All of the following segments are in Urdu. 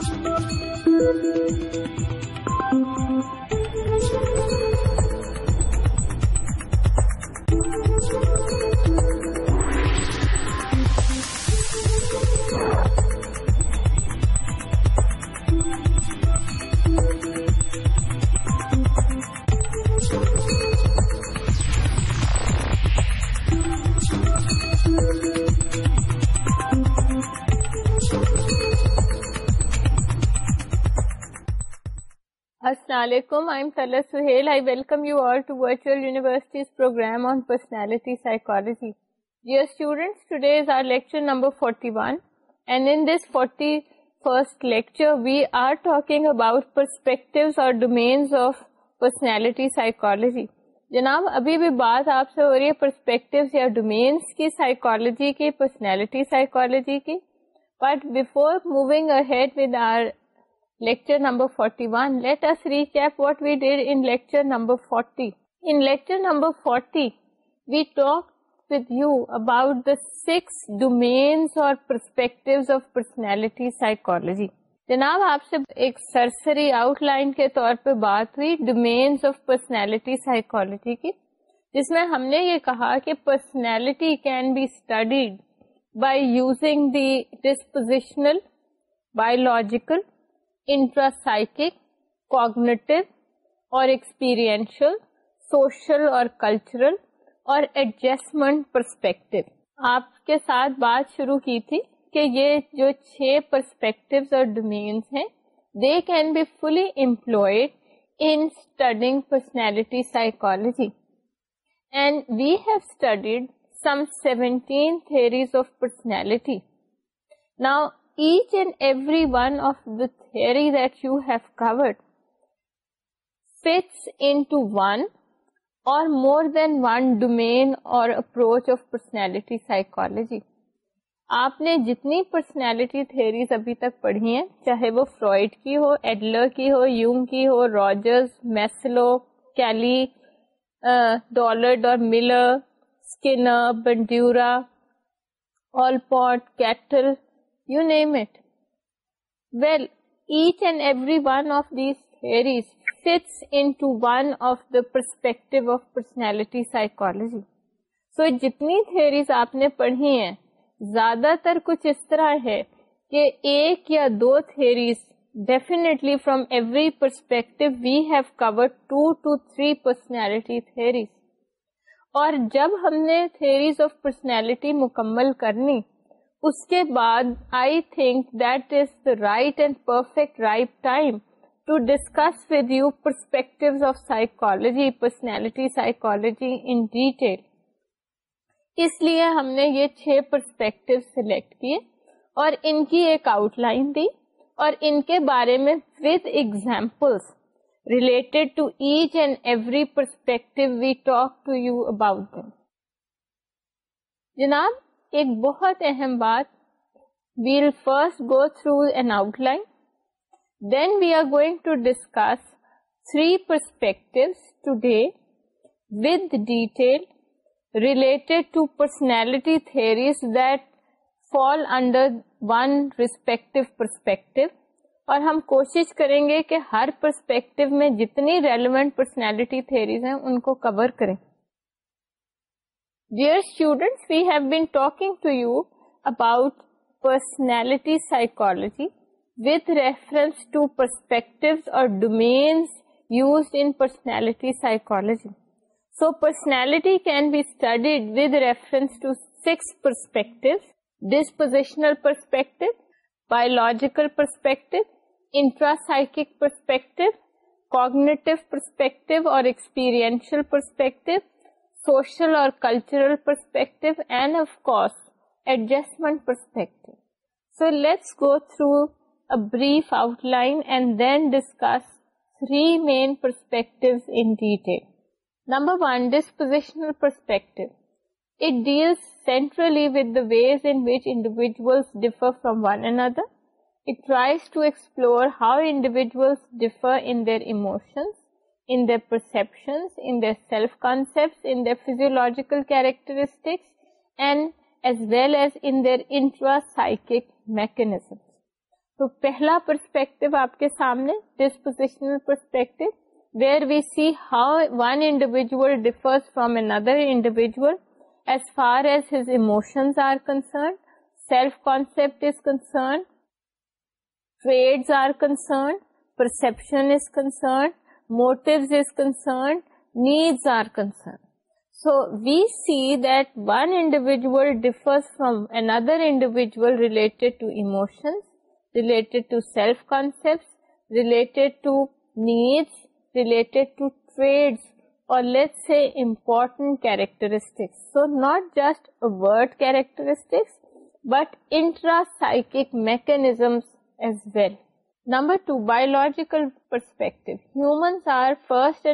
Thank you. جناب ابھی بھی بات آپ سے ہو رہی ہے lecture number 41. Let us recap what we did in lecture number 40. In lecture number 40, we talked with you about the six domains or perspectives of personality psychology. جناب آپ سے ایک سرسری آؤٹ لائن کے طور پہ بات ہوئی ڈومینس آف پرسنالٹی سائیکولوجی کی جس میں ہم نے یہ کہا کہ personality can be studied by using the dispositional biological intrapsychic cognitive اور ایکسپیرینشل سوشل اور کلچرل اور ایڈجسٹمنٹ پرسپیکٹو آپ کے ساتھ بات شروع کی تھی کہ یہ جو چھ پرسپیکٹو اور ڈومینس ہیں they can be fully employed in studying personality psychology and we have studied some seventeen theories of personality now each and every one of the theory that you have covered fits into one or more than one domain or approach of personality psychology. آپ نے جتنی پرسنالٹی تھیریز ابھی تک پڑھی ہیں چاہے وہ فرائڈ کی ہو ایڈلر کی ہو یونگ کی ہو راجرز میسلو کیلی ڈالرڈ اور Miller Skinner Bandura Allport Cattell زیادہ ایک یا دو theories definitely from every perspective cover three personality three اور جب ہم نے تھریز آف پرسنالٹی مکمل کرنی اس کے بعد I think that is the right and perfect right time to discuss with you perspective of psychology personality psychology in detail اس لیے ہم نے یہ چھ پرسپیکٹو سلیکٹ کیے اور ان کی ایک آؤٹ لائن دی اور ان کے بارے میں with examples related to each and every perspective we talk to you about them جناب ایک بہت اہم بات well first go through an outline then we are going to discuss three perspective with detail related to personality theories that fall under one respective perspective اور ہم کوشش کریں گے کہ ہر پرسپیکٹو میں جتنی ریلیونٹ پرسنالٹی تھریز ہیں ان کو کور کریں dear student we have been talking to you about personality سائکالس to perspective اور dispositional perspective biological perspective intrapsychic perspective cognitive perspective اور experiential perspective social or cultural perspective, and of course, adjustment perspective. So let's go through a brief outline and then discuss three main perspectives in detail. Number one, dispositional perspective. It deals centrally with the ways in which individuals differ from one another. It tries to explore how individuals differ in their emotions, in their perceptions, in their self-concepts, in their physiological characteristics and as well as in their intra-psychic mechanisms. So, pehla perspective aapke saamne, dispositional perspective, where we see how one individual differs from another individual as far as his emotions are concerned, self-concept is concerned, trades are concerned, perception is concerned, motives is concerned, needs are concerned. So we see that one individual differs from another individual related to emotions, related to self-concepts, related to needs, related to traits, or let's say important characteristics. So not just overt characteristics, but intra-psychic mechanisms as well. Number two biological perspective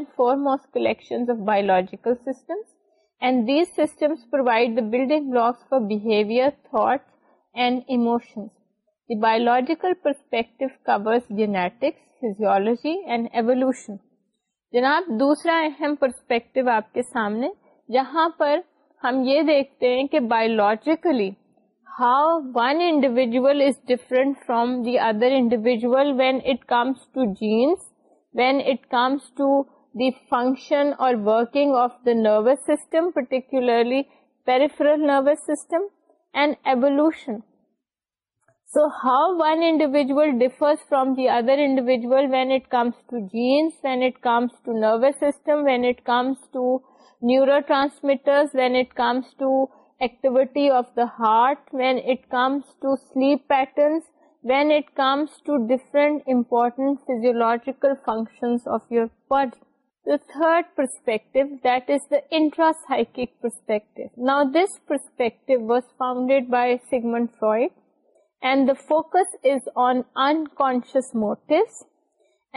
and ایموشنسیکل perspective course genetics physiology and evolution جناب دوسرا اہم پرسپیکٹو آپ کے سامنے جہاں پر ہم یہ دیکھتے ہیں کہ biologically how one individual is different from the other individual when it comes to genes, when it comes to the function or working of the nervous system, particularly peripheral nervous system, and evolution. So how one individual differs from the other individual when it comes to genes, when it comes to nervous system, when it comes to neurotransmitters, when it comes to heart veins to sleep patterns when it comes to ڈیفرنٹنٹیکل فنکشنٹیو was founded by Sigmund Freud and the focus motives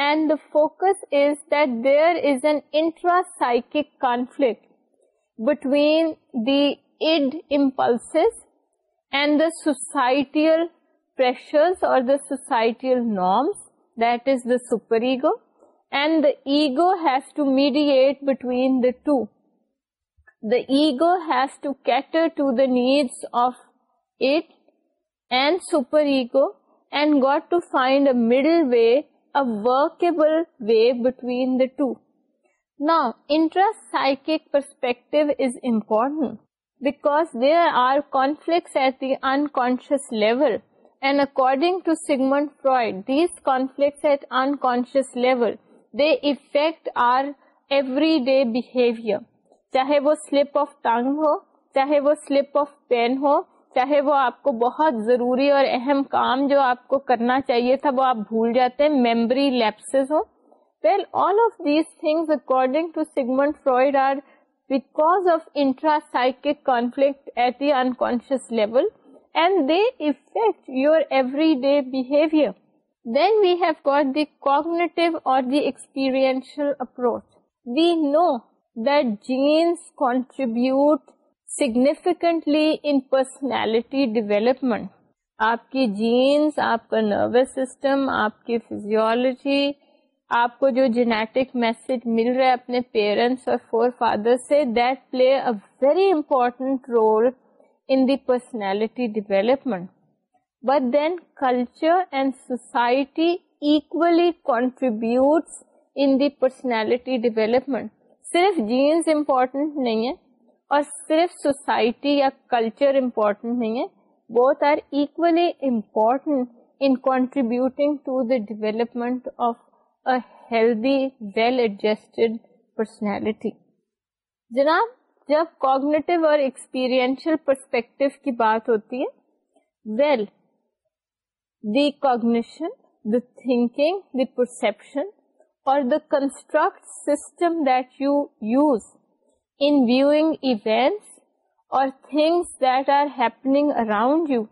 and the فوکسائک conflict between the id impulses and the societal pressures or the societal norms, that is the superego, and the ego has to mediate between the two. The ego has to cater to the needs of it and superego and got to find a middle way, a workable way between the two. Now, intrapsychic perspective is important because there are conflicts at the unconscious level and according to Sigmund Freud, these conflicts at unconscious level, they affect our everyday behavior. چاہے وہ slip of tongue ہو چاہے وہ slip of pen ہو چاہے وہ آپ کو بہت ضروری اور اہم کام جو آپ کو کرنا چاہیے تھا وہ آپ بھول جاتے ہیں memory lapse who well all of these thing according to Sigmund Freud are because of انٹراسائکلکٹ at the in contribute significantly in personality development آپ کی جینس آپ کا نروس سسٹم آپ کی فیزیولوجی آپ کو جو جینیٹک میسج مل رہا ہے اپنے پیرنٹس اور فور فادر سے that play a very important role in the personality development but then culture and society equally contributes in the personality development صرف جینس امپورٹنٹ نہیں ہے اور صرف سوسائٹی یا کلچر امپورٹنٹ نہیں ہے both are equally important in contributing to the development of healthy well adjust personality جناب جب کوگنیٹو اور پرسپشن اور the construct system you use happening around you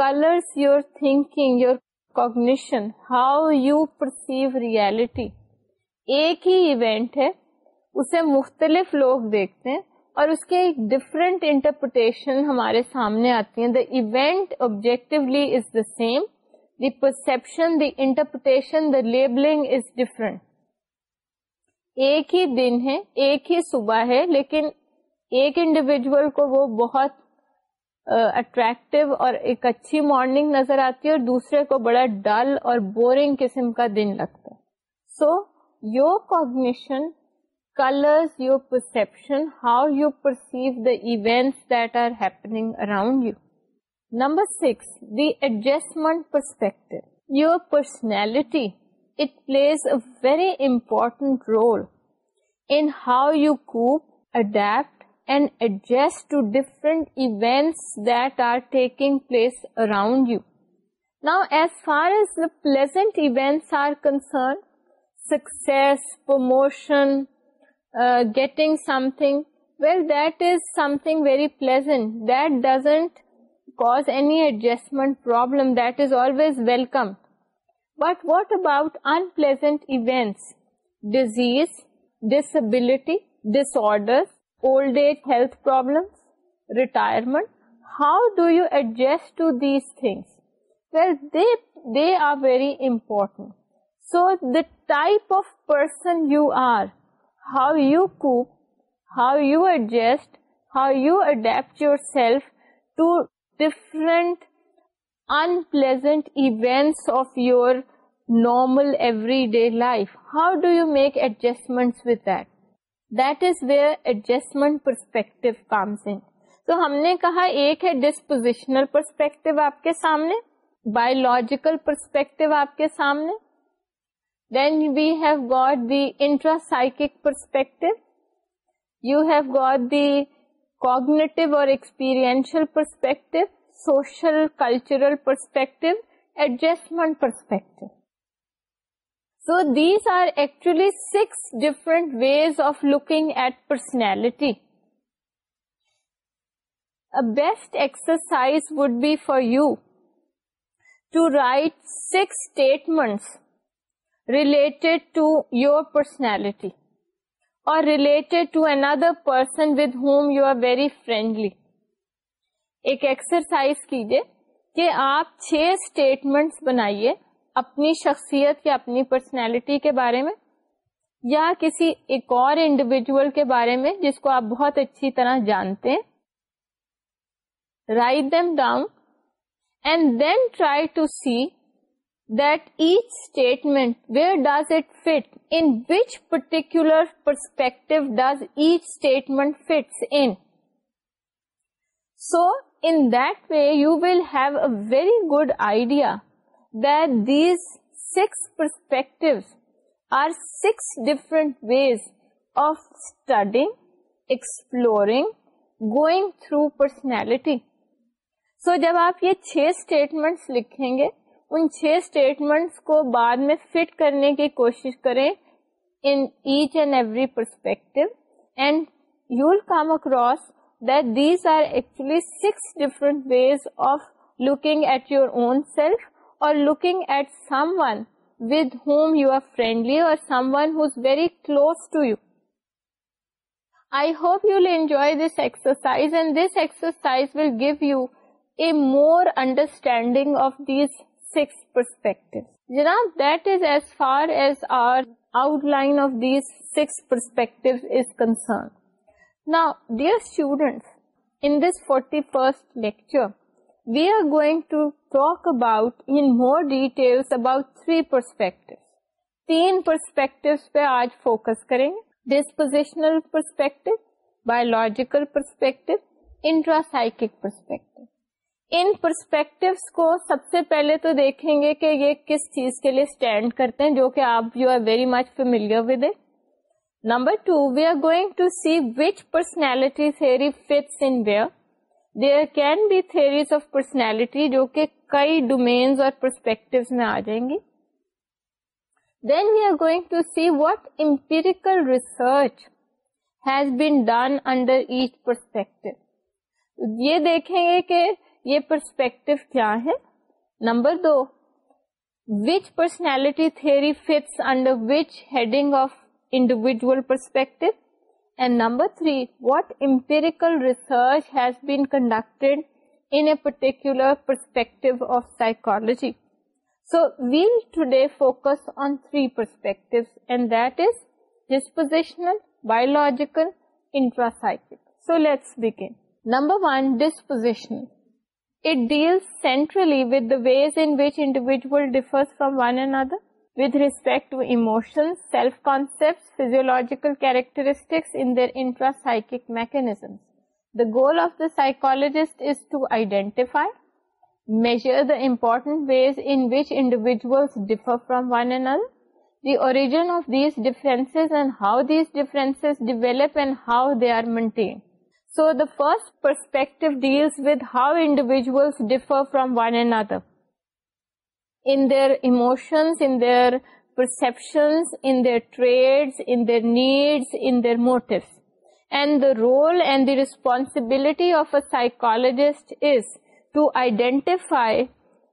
colours your thinking your cognition, how you perceive reality. ایک ہی ایونٹ ہے اسے مختلف لوگ دیکھتے ہیں اور اس کے ایک ڈفرینٹ انٹرپریٹیشن ہمارے سامنے آتی ہیں the event objectively is the same the perception the interpretation the labelling is different ایک ہی دن ہے ایک ہی صبح ہے لیکن ایک انڈیویجل کو وہ بہت اٹریکٹو اور ایک اچھی مارننگ نظر آتی ہے اور دوسرے کو بڑا ڈل اور بورنگ قسم کا دن لگتا ہے so your cognition colour your perception how you perceive the event that are happening around you number six the adjustment perspective your personality it plays a very important role in how you کوڈیپ and adjust to different events that are taking place around you. Now, as far as the pleasant events are concerned, success, promotion, uh, getting something, well, that is something very pleasant. That doesn't cause any adjustment problem. That is always welcome. But what about unpleasant events? Disease, disability, disorders, old age health problems, retirement. How do you adjust to these things? Well, they are very important. So the type of person you are, how you cope, how you adjust, how you adapt yourself to different unpleasant events of your normal everyday life. How do you make adjustments with that? That is where adjustment perspective comes in تو ہم نے کہا ایک ہے ڈسپوزیشنل پرسپیکٹو آپ کے سامنے بایولوجیکل پرسپیکٹو آپ کے سامنے then we have got the intra intrapsychic perspective you have got the cognitive اور experiential perspective social cultural perspective adjustment perspective so these are actually six different ways of looking at personality best exercise would be for you to write six statements related to your personality اور related to another person with whom you are very friendly exercise کیجیے کہ آپ چھ اسٹیٹمنٹس بنا اپنی شخصیت یا اپنی پرسنالٹی کے بارے میں یا کسی ایک اور انڈیویجل کے بارے میں جس کو آپ بہت اچھی طرح جانتے ہیں write them down and then try to see that each statement where does it fit in which particular perspective does each statement fits in so in that way you will have a very good idea that these six perspectives are six different ways of studying, exploring, going through personality. سو جب آپ یہ چھ اسٹیٹمنٹس لکھیں گے ان چھ اسٹیٹمنٹس کو بعد میں فٹ کرنے کی کوشش کریں in each and every perspective and you will come across that these are actually six different ways of looking at your own self looking at someone with whom you are friendly اور dear students this forty first lecture we are going to talk about detail about three perspective تین پرسپیکٹ پہ آج فوکس کریں گے dispositional perspective biological perspective intrapsychic perspective ان پرسپیکٹ کو سب سے پہلے تو دیکھیں گے کہ یہ کس چیز کے لیے اسٹینڈ کرتے ہیں جو کہ آپ you are very much familiar to we are going to see which personalities where there can be of personality جو کہ کئی ڈومینس اور پرسپیکٹو میں آ جائیں گی then we are going to see what empirical research has been done under each perspective یہ دیکھیں گے کہ یہ پرسپیکٹو کیا ہے نمبر دو which personality three fits under which heading of individual perspective number three what empirical research has بیڈکٹیکولر پرسپیکٹولاجی so well today three perspective and this dispositional biological so let's begin number one dispositional ڈیفرنڈ other with respect to emotions, self-concepts, physiological characteristics in their intrapsychic mechanisms. The goal of the psychologist is to identify, measure the important ways in which individuals differ from one another, the origin of these differences and how these differences develop and how they are maintained. So the first perspective deals with how individuals differ from one another in their emotions, in their perceptions, in their traits, in their needs, in their motives. And the role and the responsibility of a psychologist is to identify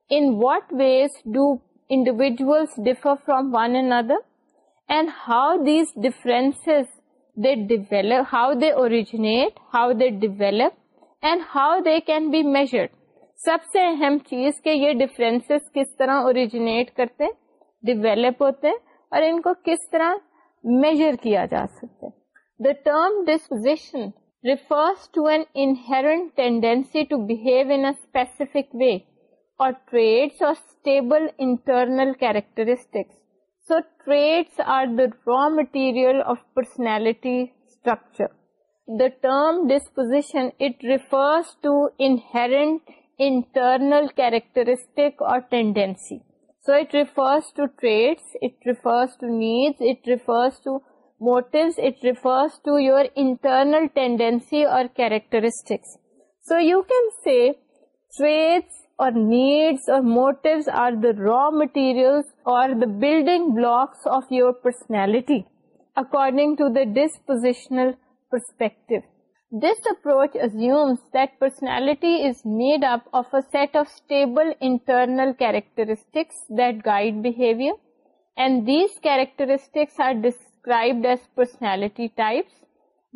in what ways do individuals differ from one another, and how these differences they develop, how they originate, how they develop, and how they can be measured. سب سے اہم چیز کہ یہ ڈفرینس کس طرح اوریجنیٹ کرتے ڈیویلپ ہوتے اور ان کو کس طرح میجر کیا جا سکتے the term disposition refers to an inherent tendency to behave in specific way اور ٹریڈس اور stable internal characteristics so traits are the raw material of personality structure The term disposition, it refers to inherent internal characteristic or tendency. So it refers to traits, it refers to needs, it refers to motives, it refers to your internal tendency or characteristics. So you can say traits or needs or motives are the raw materials or the building blocks of your personality according to the dispositional perspective. Set of stable کیریکٹرسنالٹی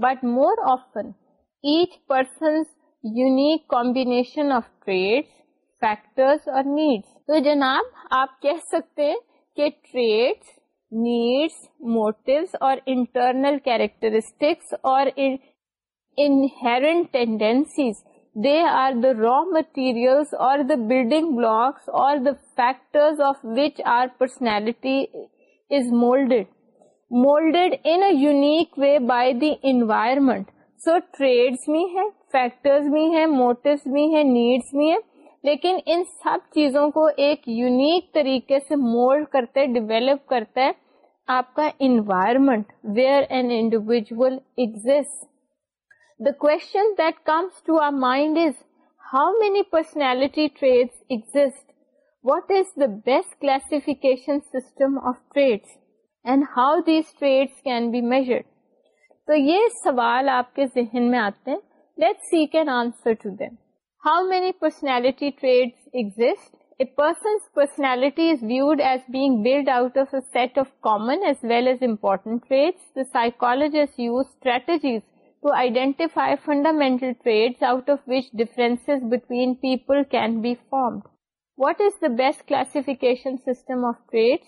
but more often each person unique combination of traits factors اور نیڈس تو جناب آپ کہہ سکتے ہیں کہ ٹریڈس نیڈس موٹو اور انٹرنل کیریکٹرسٹکس اور inherent tendencies. They are the raw materials or the building blocks or the factors of which our personality is molded. Molded in a unique way by the environment. So trades بھی ہے factors بھی ہے motives بھی ہے needs بھی ہے لیکن ان سب چیزوں کو ایک یونیک طریقے سے مولڈ کرتے کرتا ہے آپ کا environment where an individual exist کونٹ comes to our mind is how many personality trait exist what is the best کلاسٹم of traits how these can be measured تو یہ سوال آپ کے ذہن میں آتے ہیں سیٹ آف کامنزنٹ use strategies to identify fundamental traits out of which differences between people can be formed. What is the best classification system of traits?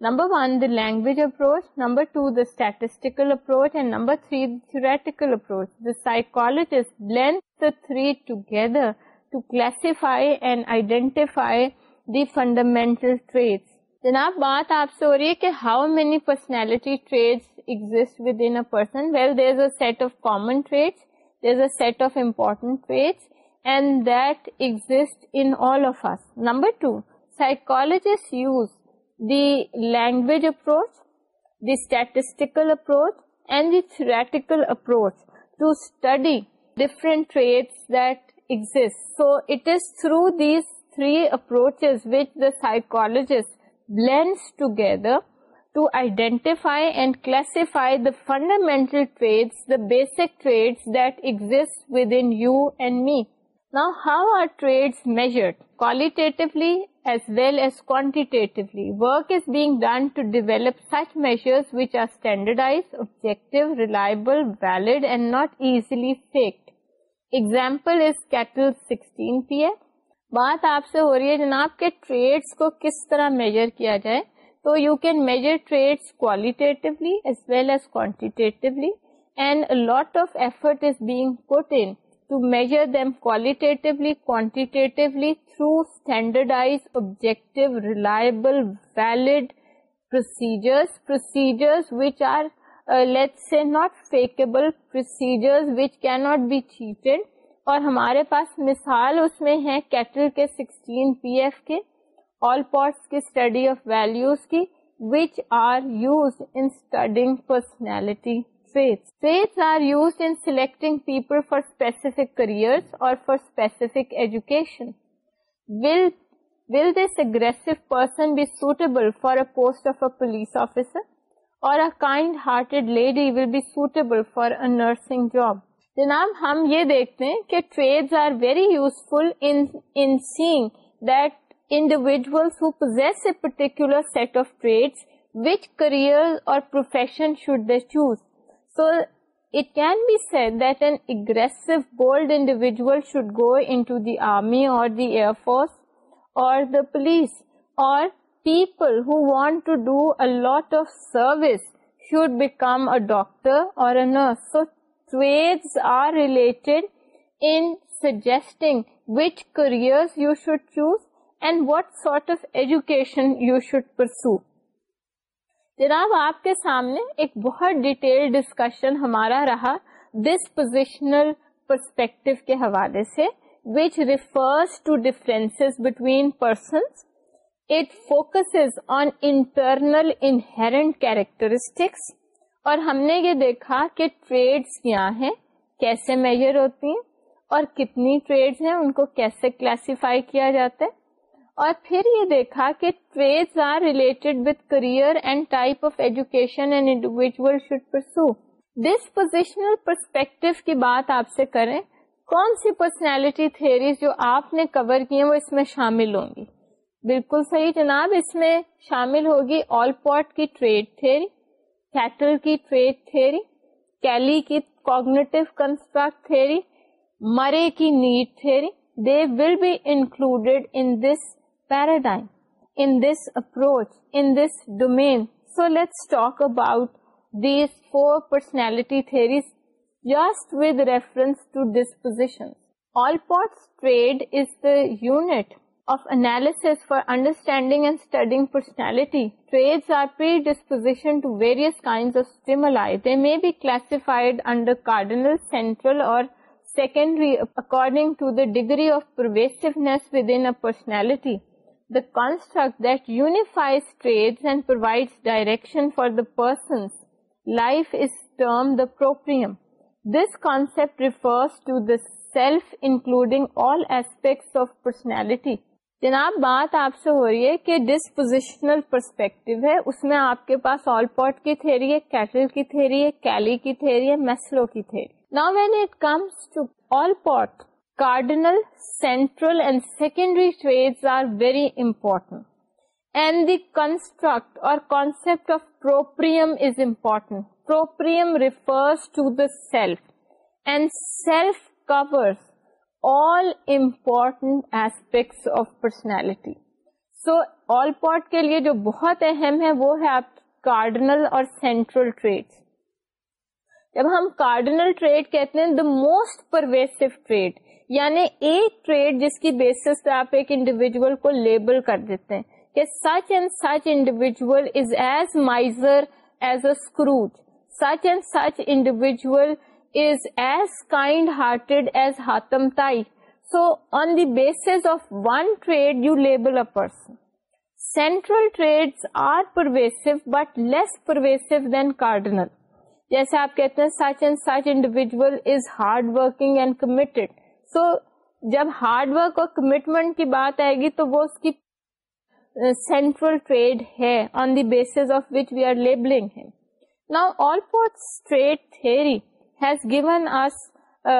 Number 1, the language approach. Number 2, the statistical approach. And number 3, the theoretical approach. The psychologist blends the three together to classify and identify the fundamental traits. جناب بات آپ سے ہو رہی ہے کہ how many personality trait exist with in person well there is a set of common trait a set of important and that exist in all of number two psychologist use the language approach the statistical approach and the theoretical approach to study different trait that exist so it is through these three approach psychologist to identify and classify the فنڈامٹلڈائز reliable valid and not easily faked example بات آپ سے ہو رہی ہے جناب کے ٹریڈس کو کس طرح میجر کیا جائے تو you can measure traits qualitatively as well as quantitatively and lot of effort is being put in to measure them qualitatively quantitatively through standardise objective reliable valid procedures procedures which are late say not فیکبل procedures which cannot be cheated اور ہمارے پاس مثال اس میں ہے کیٹل کے سکسٹین پی ایف کے آل پارٹس کی اسٹڈی آف ویلوز کی which are use in studying personality are use in selecting people for specific career اور for specific education will will this aggressive person be suitable for a post of a police officer اور kind hearted lady will be suitable for nursing job جناب ہم یہ دیکھتے ہیں کہ trait are very useful in that individual career اور profession should they choose so army اور دی ایئر فورس اور دا پولیس اور people who want to do a lot of service should become a doctor اور a nurse are related in suggesting which careers you you should should choose and what sort of education pursue. جناب آپ کے سامنے ڈیٹیل ڈسکشن ہمارا رہا دس پوزیشنل پرسپیکٹو کے حوالے سے which refers to difference between persons it focus on internal inherent characteristics اور ہم نے یہ دیکھا کہ ٹریڈس کیا ہیں کیسے میجر ہوتی ہیں اور کتنی ٹریڈز ہیں ان کو کیسے کلاسیفائی کیا جاتا ہے اور پھر یہ دیکھا کہ ٹریڈس ڈس پوزیشنل پرسپیکٹو کی بات آپ سے کریں کون سی پرسنالٹی تھیریز جو آپ نے کور کی ہیں وہ اس میں شامل ہوں گی بالکل صحیح جناب اس میں شامل ہوگی آل پوٹ کی ٹریڈ تھیری کیٹل کی ٹریڈ تھیری کیلی کی کوگنیٹو کنسٹرکٹ تھیری مرے کی need theory they will be included in this paradigm in this approach in this domain so let's talk about these four personality theories just with reference to disposition Allport's trait is the unit direction for the life is ٹرمپریم this concept referencing personality جناب بات آپ سے ہو رہی ہے کہ ڈسپوزیشنل پرسپیکٹو ہے اس میں آپ کے پاس آل پورٹ کی تھیری ہے کیٹل کی تھیری ہے کیلی کی تھیری ہے میسلو کی تھیری نا when it comes to Allport cardinal central and secondary trait are very important and the construct اور concept of proprium is important proprium refers to the self and self course all important aspects of personality so Allport کے لیے جو بہت اہم ہے وہ ہے آپ کارڈنل اور سینٹرل ٹریڈ جب ہم کارڈنل ٹریڈ کہتے ہیں دا موسٹ پرویسو ٹریڈ یعنی ایک ٹریڈ جس کی بیسس پہ آپ ایک انڈیویژل کو لیبل کر دیتے ہیں کہ such and such individual is as miser as a such and such individual possible a person central but less pervasive جیسے آپ کہتے ہیں such and such individual is hard working and commit so جب ہارڈ ورک اور کمٹمنٹ کی بات آئے گی تو وہ اس کی سینٹرل uh, ٹریڈ ہے on the base we are labelling ہے نا آل فورٹری ٹولڈیویجل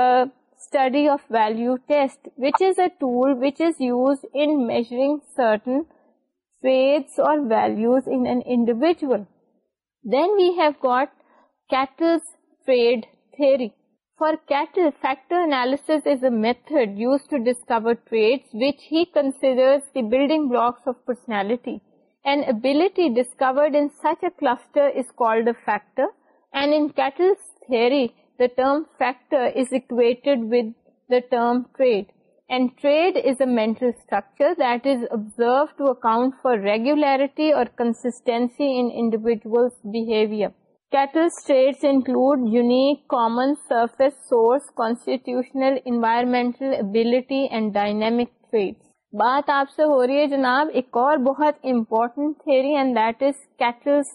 فارٹرز ہی بلڈنگ بلاکس ڈسکورڈ کونڈل theory the term factor is equated with the term trade. And trade is a mental structure that is observed to account for regularity or consistency in individual's behavior. Cattle's traits include unique, common, surface, source, constitutional, environmental, ability and dynamic traits. بات آپ سے ہو رہی ہے جناب ایک اور بہت important theory and that is Cattell's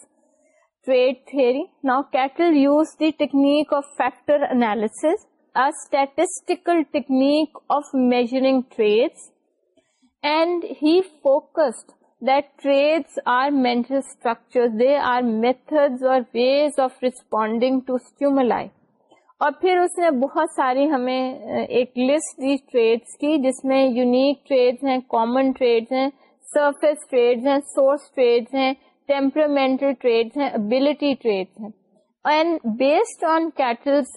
trade theory. Now, Kettle used the technique of factor analysis, a statistical technique of measuring trades. And he focused that trades are mental structures. They are methods or ways of responding to stimuli. اور پھر اس نے بہت ساری ہمیں ایک لسٹ دی ٹریڈس کی جس میں یونیک ٹریڈز ہیں کامن ٹریڈز ہیں سرفیس ٹریڈز ہیں سورس ٹریڈز ہیں ٹمپرمینٹل ٹریڈ ہیں ability trait بیسڈیٹلس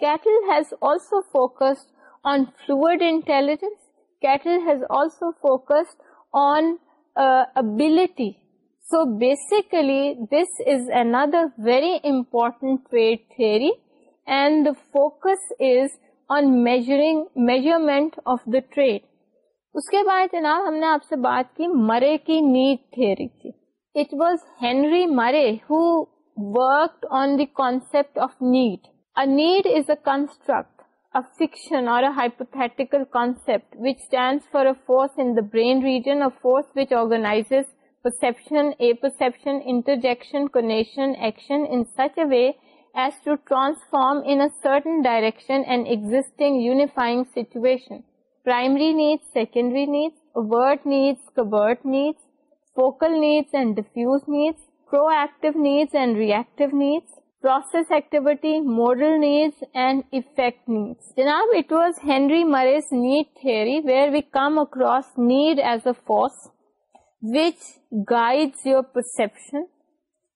Cattell has also focused on ability so basically this is other very important trait theory and داکس is Murray کی need theory Murray who need is a function اور perception انٹرجیکشن کونشن action way as to transform in a certain direction an existing unifying situation. Primary needs, secondary needs, overt needs, covert needs, focal needs and diffuse needs, proactive needs and reactive needs, process activity, modal needs and effect needs. Janaab, it was Henry Murray's need theory where we come across need as a force which guides your perception,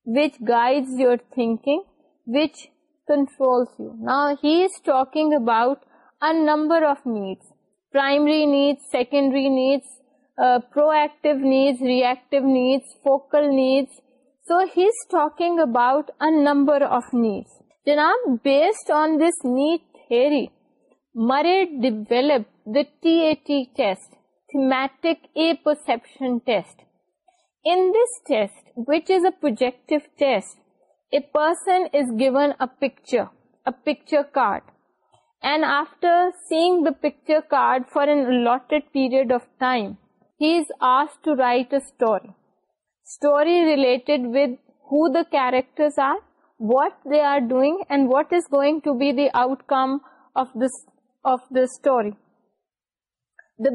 which guides your thinking, number of needs primary need secondary needs proactive need reactive needs focal of needs جناب based on this need theory Murray develop the thematic a perception test which is a test person prepared and after seeing the picture کی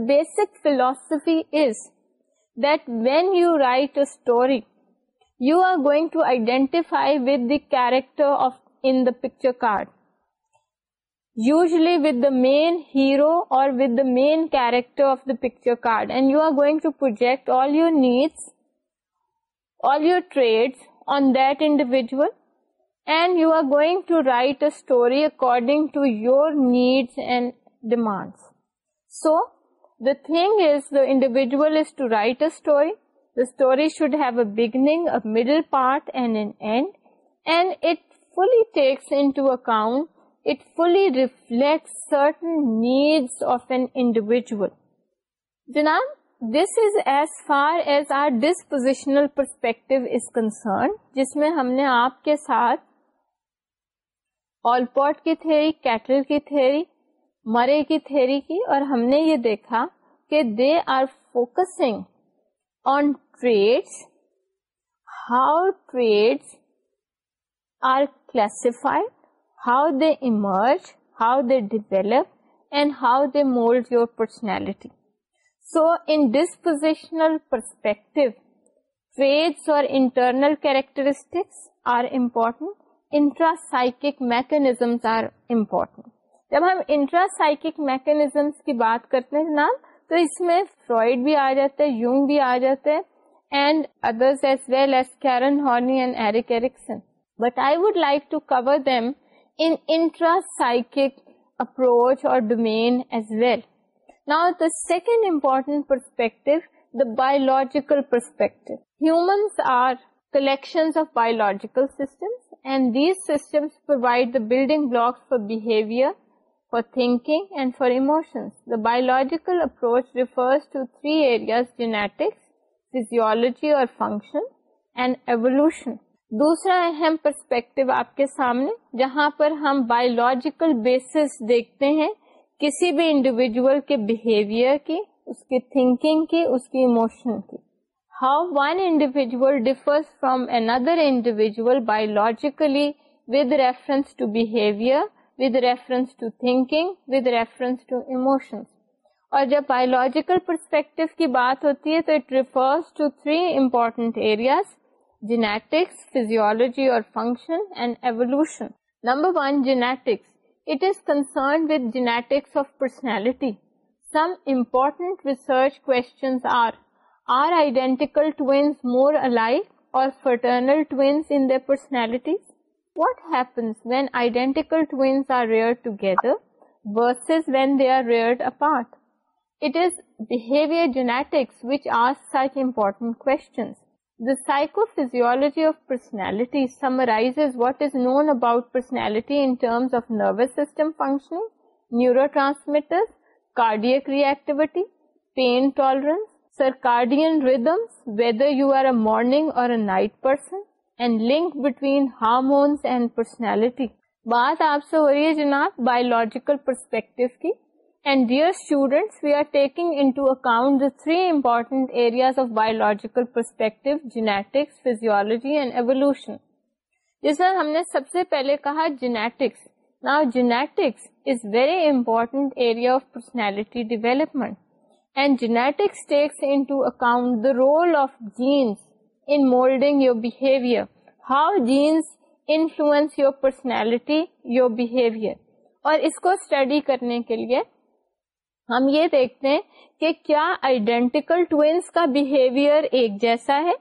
basic philosophy is that when you write a story you are going to identify with the character in the picture card. Usually with the main hero or with the main character of the picture card, and you are going to project all your needs, all your traits on that individual, and you are going to write a story according to your needs and demands. So the thing is, the individual is to write a story, dispositional perspective is concern جس میں ہم نے آپ کے ساتھ آلپورٹ کی تھری کیٹل کی تھری مرے کی تھیری کی اور ہم نے یہ دیکھا کہ they are focusing how trait are classified how they emerge how they develop and how they mould your personality so in dispositional perspective traits اور internal characteristics are important intrapsychic mechanisms are important جب ہم انٹراسائک میکنیزمس کی بات کرتے ہیں نام تو اس میں فرائڈ بھی آ جاتا ہے یونگ بھی آ جاتا ہے and and others as as well Karen Horney Eric Erikson but I like to cover them intra approach اور domain as well now the second important perspective the biological perspective humans are collections of biological systems and these systems provide the building blocks for behavior for for thinking and emotions. The biological approach refers to three areas genetics, physiology or function and evolution. دوسرا اہم پرسپیکٹو آپ کے سامنے جہاں پر ہم بایولوجیکل بیسس دیکھتے ہیں کسی بھی انڈیویجل کے بہیویئر کی اس کی تھنکنگ کی اس کی اموشن کی how one individual differs from another individual biologically with reference to behaviour اور جب بایولوجیکل پرسپیکٹو کی بات ہوتی ہے تو it it to three important areas genetics genetics genetics physiology اور function and evolution number one is concern with of personality some important research are are identical twins twins more alike اور فرٹرنل ان پرسنالٹیز واٹنسرزیولوجی of personality summarize what is known about personality nervous system functioning neurotransmitter reactivity pain tolerance circadian rhythms whether you are a morning اور and link between hormones and personality بات آپ سے ہو رہی ہے جناب بایولوجیکل پرسپیکٹو کی and dear students we are taking in to account the three important areas of biological perspective genetics physiology and evolution جس میں ہم نے سب سے پہلے کہا genetics genetics is very important area of personality development and genetics takes in to account the role of genes in moulding your behaviour how genes influence your personality your behaviour اور اس کو اسٹڈی کرنے کے لیے ہم یہ دیکھتے ہیں کہ کیا آئیڈینٹیکل ٹوینس کا بہیویئر ایک جیسا ہے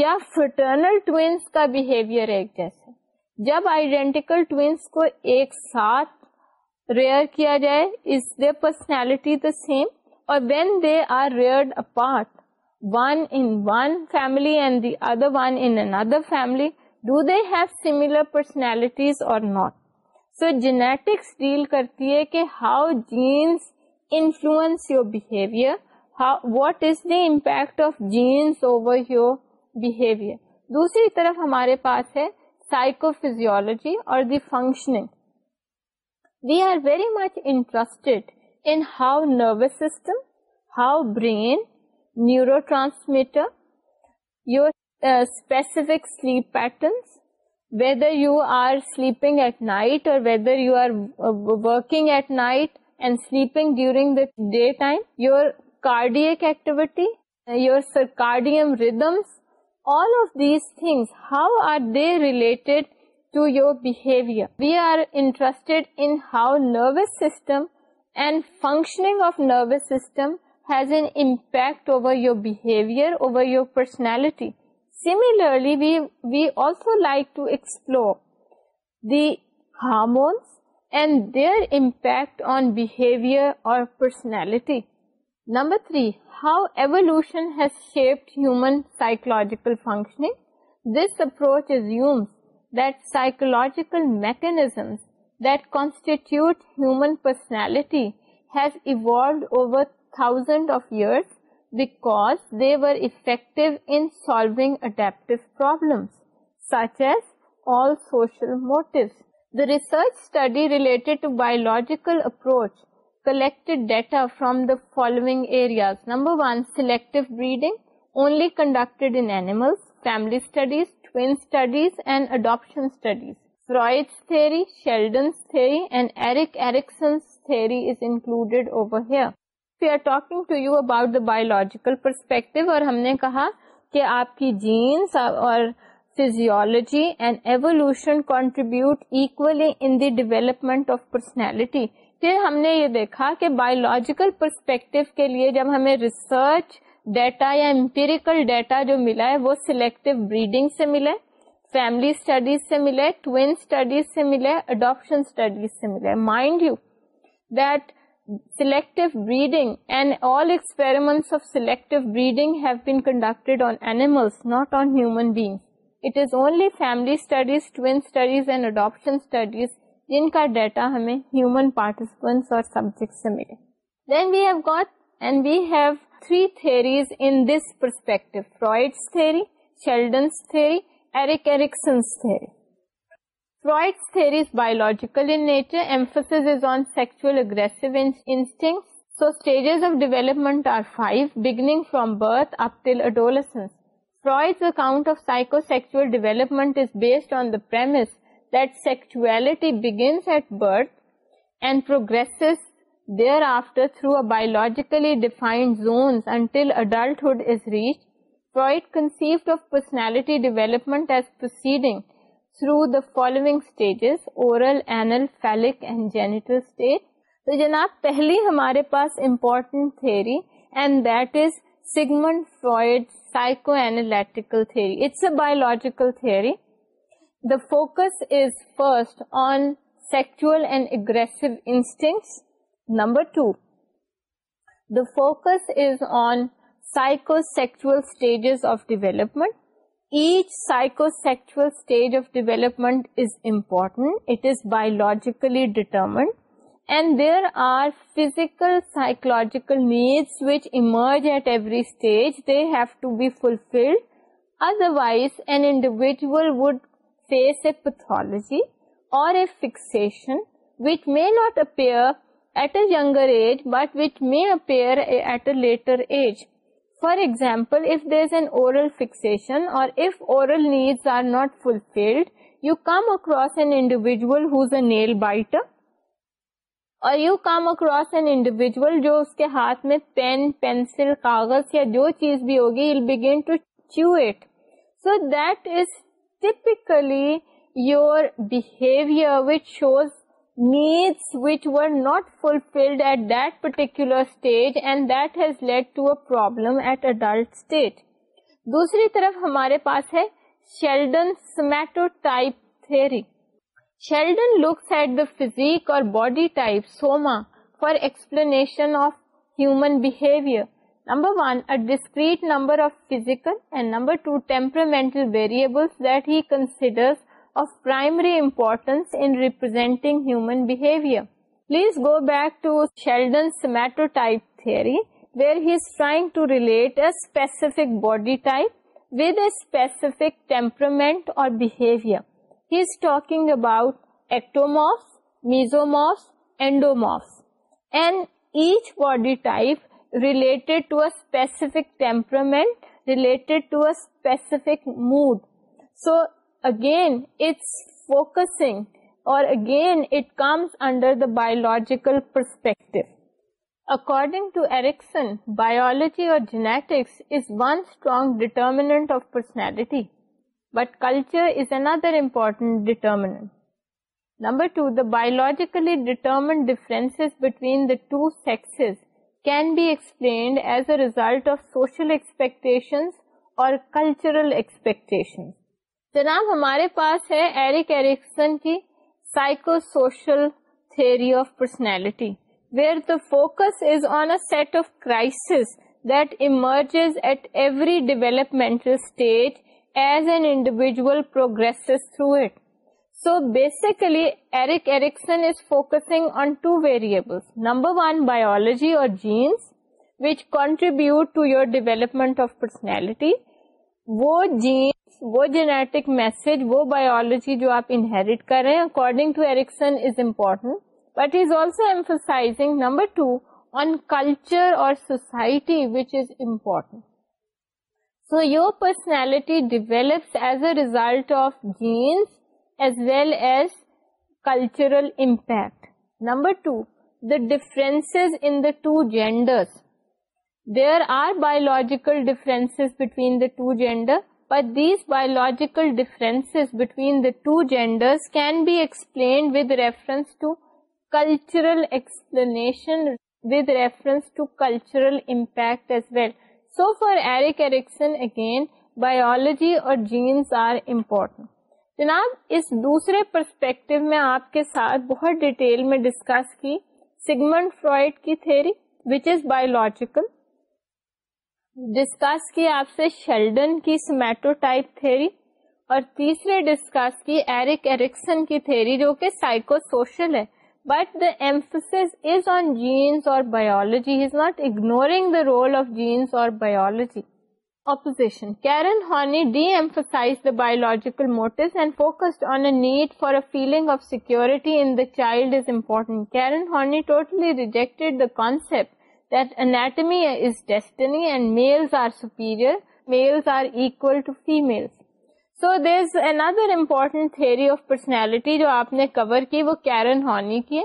یا فٹرنل ٹوینس کا بہیویئر ایک جیسا ہے جب آئیڈینٹیکل ٹوینس کو ایک ساتھ ریئر کیا جائے is their personality the same اور when they are reared apart one one one in in family family and the other do they have similar personalities اور ناٹ سو جینیٹکس ڈیل کرتی ہے کہ how genes influence your behaviour what is the impact of genes over your behaviour دوسری طرف ہمارے پاس ہے سائیکو فیزیولوجی اور the functioning we are very much interested in how nervous system how brain neurotransmitter your specific sleep patterns, whether you are sleeping at night or whether you are uh, working at night and sleeping during the daytime, your cardiac activity, uh, your circadian rhythms, all of these things, how are they related to your behavior? We are interested in how nervous system and functioning of nervous system has an impact over your behavior, over your personality. Similarly, we also like to explore the hormones and their impact on behavior or personality. Number 3, how evolution has shaped human psychological functioning. This approach assumes that psychological mechanisms that constitute human personality has evolved over thousands of years because they were effective in solving adaptive problems such as all social motives. The research study related to biological approach collected data from the following areas. Number one, selective breeding only conducted in animals, family studies, twin studies and adoption studies. Freud's theory, Sheldon's theory and Eric Erickson's theory is included over here. We are talking to you about the biological perspective اور ہم نے کہا کہ آپ کی جینس اور physiology and evolution contribute equally in the development of personality پھر ہم نے یہ دیکھا کہ بایولوجیکل پرسپیکٹو کے لیے جب ہمیں ریسرچ ڈیٹا یا امپیریکل ڈیٹا جو ملا ہے وہ سلیکٹو بریڈنگ سے ملے فیملی اسٹڈیز سے ملے ٹوین اسٹڈیز سے ملے اڈاپشن اسٹڈیز سے ملے mind you that selective breeding and all experiments of selective breeding have been conducted on animals, not on human beings. It is only family studies, twin studies and adoption studies جن کا ڈیٹا ہمیں ہیومن پارٹیسپینٹس اور سبجیکٹ سے ملے then we have got and we have three theories in this perspective Freud's theory Sheldon's theory Erik Erikson's theory Freud theories biological natures on sexual اگر so stages of development from birth اپلس account of psychosexual development based on sexuality birth and progress after through biologically defined zones until adulthood of personality development as proceeding through the following stages تو جناب پہلی ہمارے پاس important theory and that is Sigmund Freud psychoanalytical theory it's a biological theory the focus is first on sexual and aggressive instincts number two the focus is on psychosexual stages of development جیکنڈ there are physical need wait every stage Dev to be fulfilled otherwise an individual was a pathology اور فار اگزامپلز این اور نیل بائٹر اور you come across an individual جو اس کے ہاتھ میں پین پینسل کاغذ یا جو چیز بھی ہوگی so that is typically your behaviour which shows not fulfilled at that Sheldon looks at the physique اور body type soma for explanation of human behaviour number of physical variable please گوک to چیلڈر body type ومنٹ اور temperament relate to affect mood so again it's focusing, or again it comes under the biological perspective. According to Erickson, biology or genetics is one strong determinant of personality, but culture is another important determinant. Number two, the biologically determined differences between the two sexes can be explained as a result of social expectations or cultural expectations. جناب ہمارے پاس ہے ایرک ایرکسن کی psychosocial theory of personality where the focus is on a set of crises that emerges at every developmental stage as an individual progress through it so basically Erik Erikson is focusing on two variable number one biology اور genes which contribute to your development of personality وہ جینس وہ جینیٹک میسج وہ بایولوجی جو آپ انہیریٹ کر رہے ہیں according to Erikson is important but is also emphasising number two on culture اور society which is important so your personality develops as a result of genes as well as cultural impact number two the difference in the two genders there are biological difference between the two gender جیکل ڈیفرنس بٹوین ٹو جینڈرنسرلپیکٹ as well so for Erikson again biology اور جینس آر امپورٹینٹ جناب اس دوسرے پرسپیکٹو میں آپ کے ساتھ بہت ڈیٹیل میں ڈسکس کی سیگمنڈ فرائڈ کی theory which is biological discuss کی آپ سے شیلڈن کی تھیری تھیری اور اور تیسرے ڈسکس کی کی ایرک ایرکسن جو کہ سائیکو سوشل ہے but the emphasis is is on genes biology not ignoring the role of genes اور biology opposition Karen Horney D emphasize the biological and focused on a need for feeling of security in the child is important Karen Horney totally rejected the concept males are equal to female so there's another important theory of personality جو آپ نے کور کی وہ کیرن ہارنی کی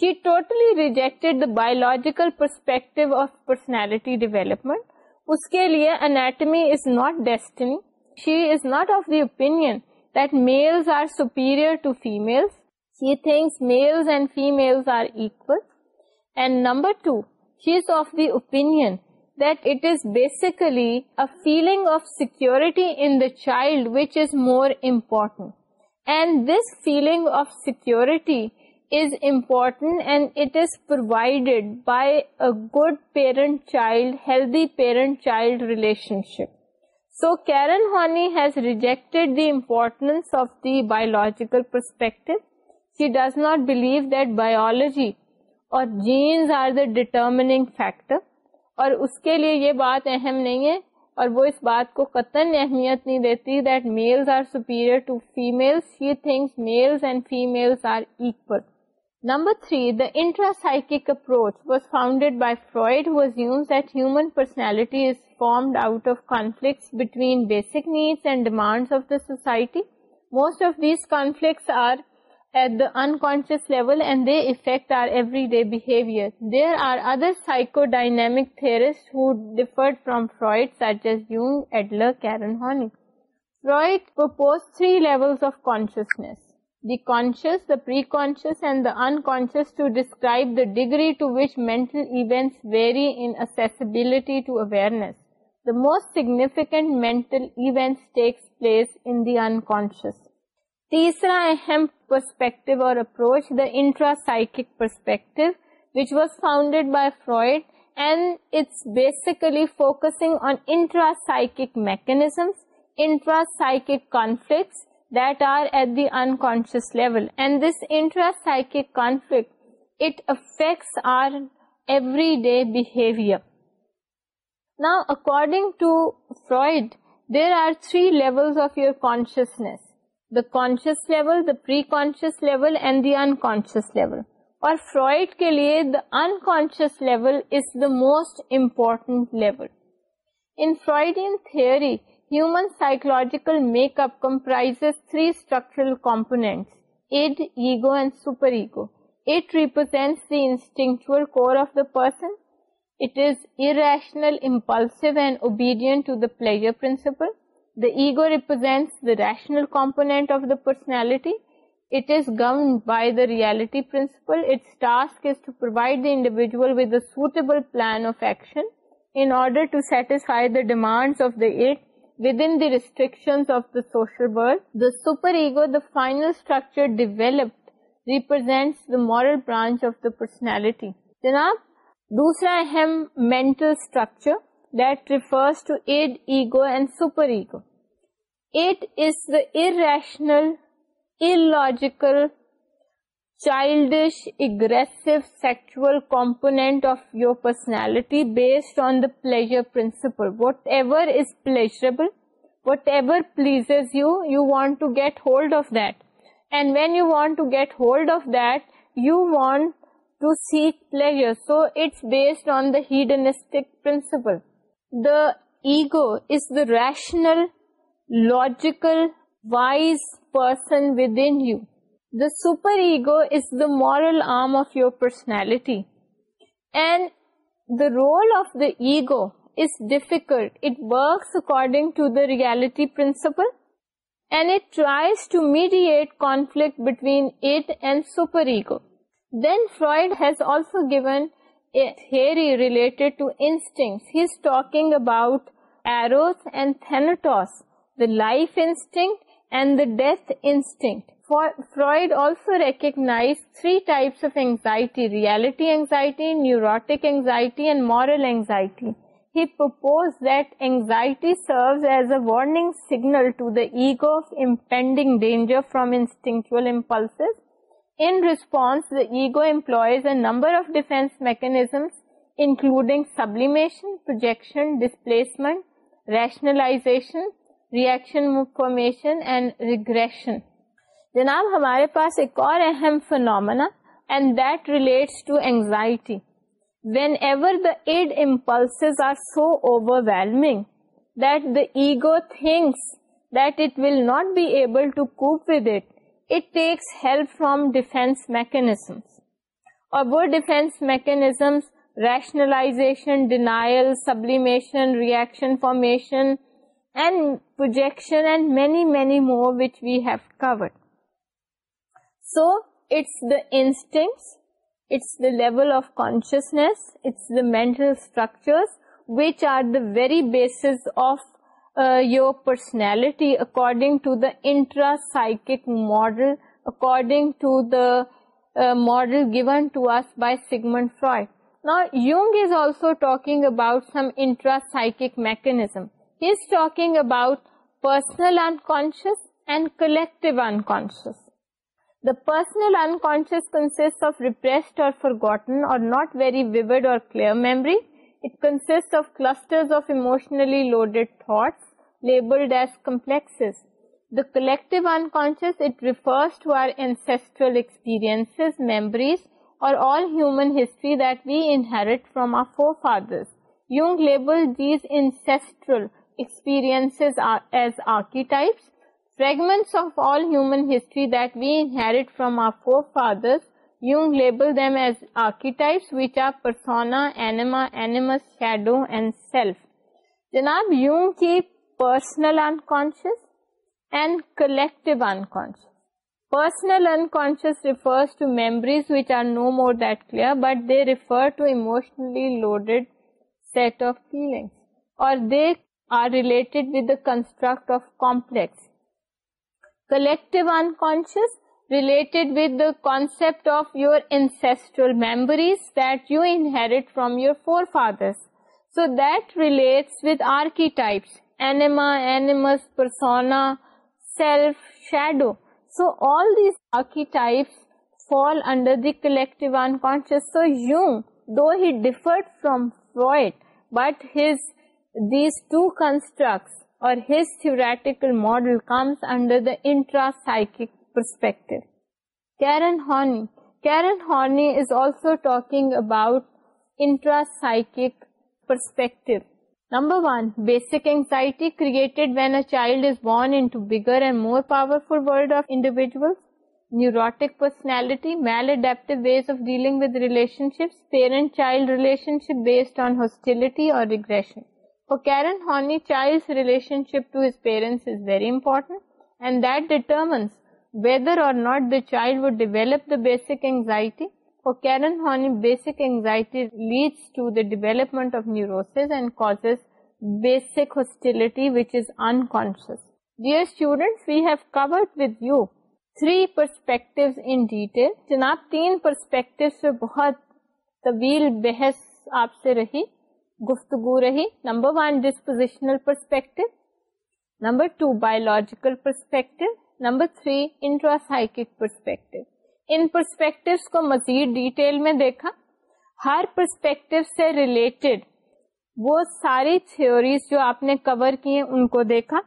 شی totally reject the biological perspective of personality development اس کے لیے anatomy is not destiny she is not of the opinion that males are superior to female she thinks males and female are equal number two She is of the opinion that it is basically a feeling of security in the child which is more important. And this feeling of security is important and it is provided by a good parent-child, healthy parent-child relationship. So Karen Horney has rejected the importance of the biological perspective. She does not believe that biology اور اور جینز آر دا فیکٹر اس کے لیے یہ بات اہم نہیں ہے اور وہ اس بات کو قطن اہمیت نہیں دیتی that males males are are superior to and number conflicts are at the conscious level psychodynamics میں موسٹ سیگنیفیکینٹ میں ان کو تیسرا اہم پرسپیکٹو اور approach the intra psychic perspective which was founded by Freud and it's basically focusing on intra psychic mechanisms intra psychic conflicts that are at the unconscious level and this psychic conflict it affects our every day behaviour now according to there there are levels of your consciousness the conscious levels level and the unconscious level اور فرائڈ کے لیے the unconscious level is the most important level in three human psychological make up comprise three structural components id ego and super ego it represents the instinctual core of the person it is irrational impulsive and obedient to the pleasure principle the ego represents the rationality of the personality it is governed by the reality principles to provide the individual plan of as in order to satisfy the demand of the id with in the restriction of the social the super ego the final structure developed represent the moral branch of the personality جناب دوسرا اہم میں گو It is the irrational, illogical, childish, aggressive sexual component of your personality based on the pleasure principle. Whatever is pleasurable, whatever pleases you, you want to get hold of that. And when you want to get hold of that, you want to seek pleasure. So it's based on the hedonistic principle. The ego is the rational logical, wise person within you. The superego is the moral arm of your personality. And the role of the ego is difficult. It works according to the reality principle, and it tries to mediate conflict between it and superego. Then Freud has also given a theory related to instincts. He's talking about eros and thanatos the life instinct and the death instinct. Freud also recognized three types of anxiety: reality anxiety, neurotic anxiety, and moral anxiety. He proposed that anxiety serves as a warning signal to the ego of impending danger from instinctual impulses. In response, the ego employs a number of defense mechanisms, including sublimation, projection, displacement, rationalization, reaction formation and regression جناب ہمارے پاس ایک اور اہم phenomena and that relates to anxiety whenever the id impulse that the ego thinks that it will not be able to cope with it it takes help from defence mechanisms اور وہ defence mechanisms rationalization denial sublimation reaction formation and projection and many more which we have covered. So it's the instincts, it's the level of consciousness, it's the mental structures which are the very basis of uh, your personality according to the intra-psychic model, according to the uh, model given to us by Sigmund Freud. Now Jung is also talking about some intra-psychic mechanism. پرسنش فرگنلیٹس لیبل ڈیسکلیکس دا کلیکٹ ان کو فریگلومن ہسٹریٹرشیس اینڈ کلیکٹ انشیس پرسنل ان کو but they refer to emotionally loaded set آفنگ اور they are related with the construct of complex. Collective unconscious related with the concept of your ancestral memories that you inherit from your forefathers. So that relates with archetypes, anima, animus, persona, self, shadow. So all these archetypes fall under the collective unconscious. So Jung, though he differed from Freud, but his neurotic personality maladaptive ways of dealing parent child relationship based on hostility اور ریگریشن بہت طویل بحث آپ سے رہی گفتگو رہی number one dispositional perspective number two biological perspective number three intrapsychic perspective ان پرسپیکٹو کو مزید ڈیٹیل میں دیکھا ہر پرسپیکٹو سے ریلیٹڈ وہ ساری تھیوریز جو آپ نے کور کی ہیں ان کو دیکھا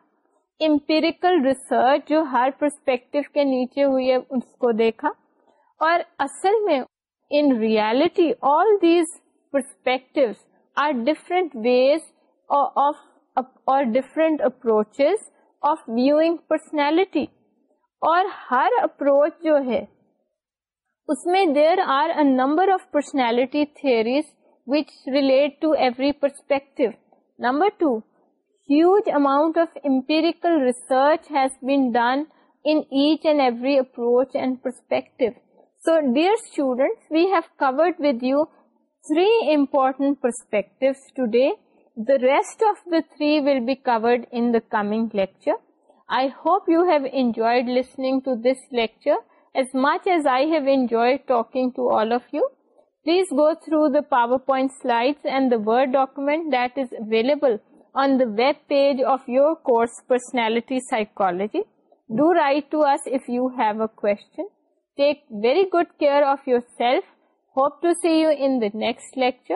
امپیریکل ریسرچ جو ہر پرسپیکٹو کے نیچے ہوئی ہے اس کو دیکھا اور اصل میں in reality all these perspectives are different ways or of, different approaches of viewing personality اور ہر اپروچ جو ہے اس میں there are a number of personality theories which relate to every perspective number two huge amount of empirical research has been done in each and every approach and perspective so dear student we have covered with you three important perspectives today. The rest of the three will be covered in the coming lecture. I hope you have enjoyed listening to this lecture as much as I have enjoyed talking to all of you. Please go through the PowerPoint slides and the Word document that is available on the web page of your course, Personality Psychology. Do write to us if you have a question. Take very good care of yourself hope to see you in the next lecture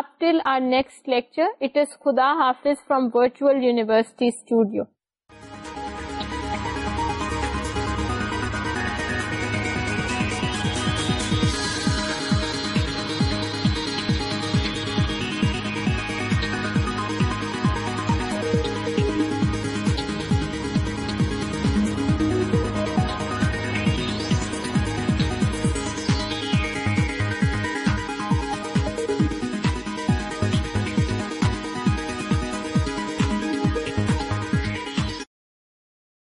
اپل our next lecture it is خدا حافظ فرام ورچوئل یونیورسٹی اسٹوڈیو